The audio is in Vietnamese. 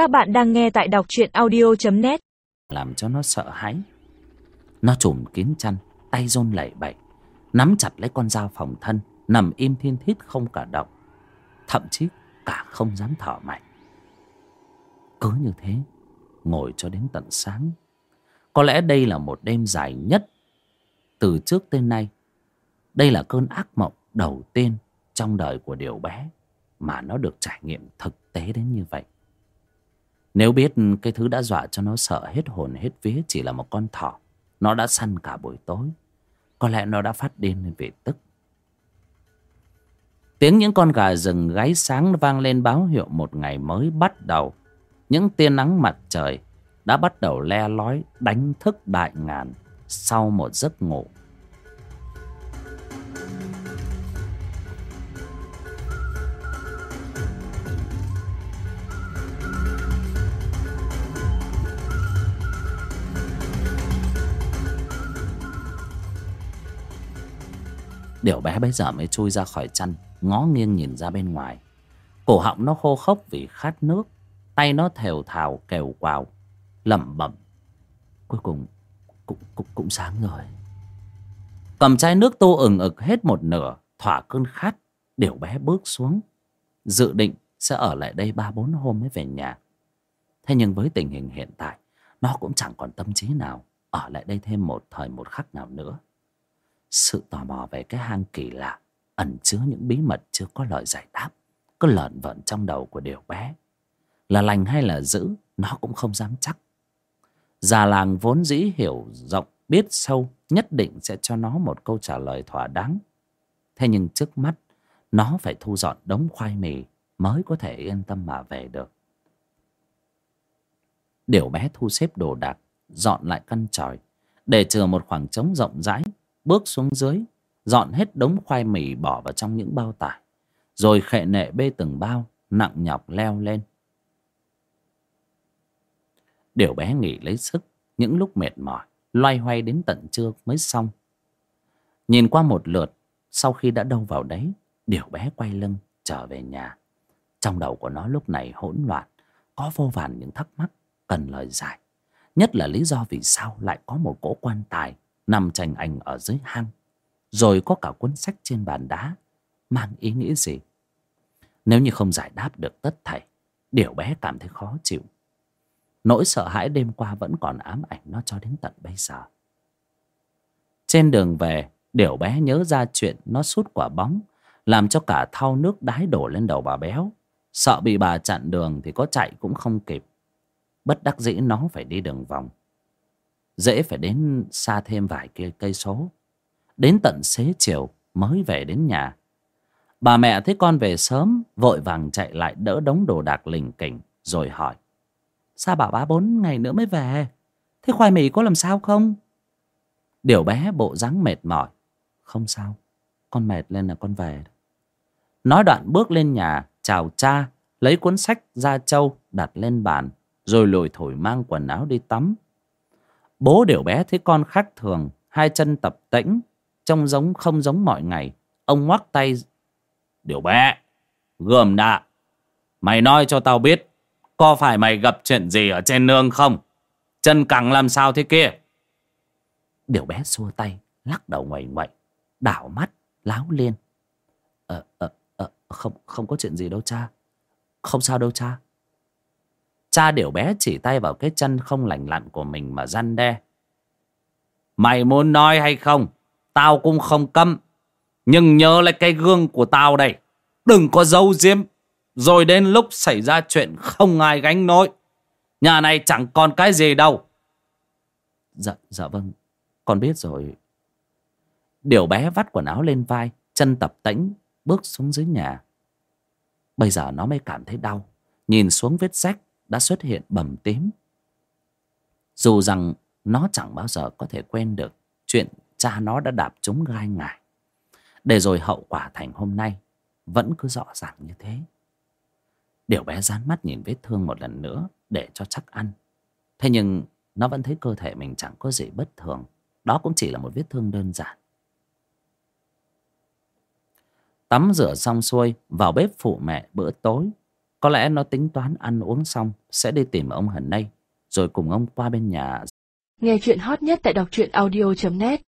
Các bạn đang nghe tại đọc truyện audio.net Làm cho nó sợ hãi. Nó trùm kín chăn, Tay rôn lẩy bẩy, Nắm chặt lấy con dao phòng thân, Nằm im thiên thít không cả động, Thậm chí cả không dám thở mạnh. Cứ như thế, Ngồi cho đến tận sáng. Có lẽ đây là một đêm dài nhất Từ trước tới nay. Đây là cơn ác mộng đầu tiên Trong đời của điều bé Mà nó được trải nghiệm thực tế đến như vậy nếu biết cái thứ đã dọa cho nó sợ hết hồn, hết vía chỉ là một con thỏ, Nó đã săn cả buổi tối, Có lẽ nó đã phát điên lên vì tức. Tiếng những con gà rừng gáy sáng vang lên báo hiệu một ngày mới bắt đầu. Những tia nắng mặt trời đã bắt đầu le lói, đánh thức đại ngàn sau một giấc ngủ. Điều bé bây giờ mới chui ra khỏi chăn Ngó nghiêng nhìn ra bên ngoài. Cổ họng nó khô khốc vì khát nước Tay nó thều thào kèo quào lẩm bẩm. Cuối cùng cũng, cũng, cũng sáng rồi. Cầm chai nước tô ừng ực hết một nửa Thỏa cơn khát điều bé bước xuống. Dự định sẽ ở lại đây ba bốn hôm mới về nhà. Thế nhưng với tình hình hiện tại Nó cũng chẳng còn tâm trí nào Ở lại đây thêm một thời một khắc nào nữa sự tò mò về cái hang kỳ lạ ẩn chứa những bí mật chưa có lời giải đáp, cứ lợn vợn trong đầu của điều bé. Là lành hay là dữ, nó cũng không dám chắc. Già làng vốn dĩ hiểu rộng, biết sâu, nhất định sẽ cho nó một câu trả lời thỏa đáng. Thế nhưng trước mắt, nó phải thu dọn đống khoai mì mới có thể yên tâm mà về được. Điều bé thu xếp đồ đạc, dọn lại căn tròi, để chừa một khoảng trống rộng rãi bước xuống dưới, dọn hết đống khoai mì bỏ vào trong những bao tải, rồi khệ nệ bê từng bao, nặng nhọc leo lên. Điều bé nghỉ lấy sức, những lúc mệt mỏi, loay hoay đến tận trưa mới xong. Nhìn qua một lượt, sau khi đã đâu vào đấy, điều bé quay lưng, trở về nhà. Trong đầu của nó lúc này hỗn loạn, có vô vàn những thắc mắc cần lời giải. Nhất là lý do vì sao lại có một cỗ quan tài nằm tranh ảnh ở dưới hang, rồi có cả cuốn sách trên bàn đá, mang ý nghĩa gì? Nếu như không giải đáp được tất thảy, điều bé cảm thấy khó chịu. Nỗi sợ hãi đêm qua vẫn còn ám ảnh nó cho đến tận bây giờ. Trên đường về, điều bé nhớ ra chuyện nó sút quả bóng, làm cho cả thau nước đái đổ lên đầu bà béo. Sợ bị bà chặn đường thì có chạy cũng không kịp. Bất đắc dĩ nó phải đi đường vòng dễ phải đến xa thêm vài cây số. Đến tận xế chiều mới về đến nhà. Bà mẹ thấy con về sớm, vội vàng chạy lại đỡ đống đồ đạc lình kỉnh rồi hỏi, sao bảo ba bốn ngày nữa mới về? Thế khoai mì có làm sao không? Điều bé bộ dáng mệt mỏi, không sao, con mệt lên là con về. Nói đoạn bước lên nhà, chào cha, lấy cuốn sách ra châu đặt lên bàn, rồi lủi thổi mang quần áo đi tắm. Bố đều bé thấy con khác thường, Hai chân tập tĩnh Trông giống không giống mọi ngày. Ông ngoắc tay, Điều bé, Gườm đạ Mày nói cho tao biết, Có phải mày gặp chuyện gì ở trên nương không? Chân cẳng làm sao thế kia? Điều bé xua tay, Lắc đầu ngoảy ngoẩy, Đảo mắt, láo liên. Ờ ờ ờ Không không có chuyện gì đâu cha. Không sao đâu cha. Cha điểu bé chỉ tay vào cái chân không lành lặn của mình mà răn đe. Mày muốn nói hay không? Tao cũng không câm. Nhưng nhớ lại cái gương của tao đây. Đừng có giấu diếm. Rồi đến lúc xảy ra chuyện không ai gánh nổi. Nhà này chẳng còn cái gì đâu. Dạ, dạ vâng. Con biết rồi. Điều bé vắt quần áo lên vai, chân tập tĩnh, bước xuống dưới nhà. Bây giờ nó mới cảm thấy đau. Nhìn xuống vết rách đã xuất hiện bầm tím. Dù rằng nó chẳng bao giờ có thể quên được chuyện cha nó đã đạp trúng gai ngài, để rồi hậu quả thành hôm nay vẫn cứ rõ ràng như thế. Điều bé dán mắt nhìn vết thương một lần nữa để cho chắc ăn. Thế nhưng nó vẫn thấy cơ thể mình chẳng có gì bất thường. Đó cũng chỉ là một vết thương đơn giản. Tắm rửa xong xuôi vào bếp phụ mẹ bữa tối. Có lẽ nó tính toán ăn uống xong Sẽ đi tìm ông Hần Nay, Rồi cùng ông qua bên nhà. Nghe chuyện hot nhất tại đọc truyện audio.net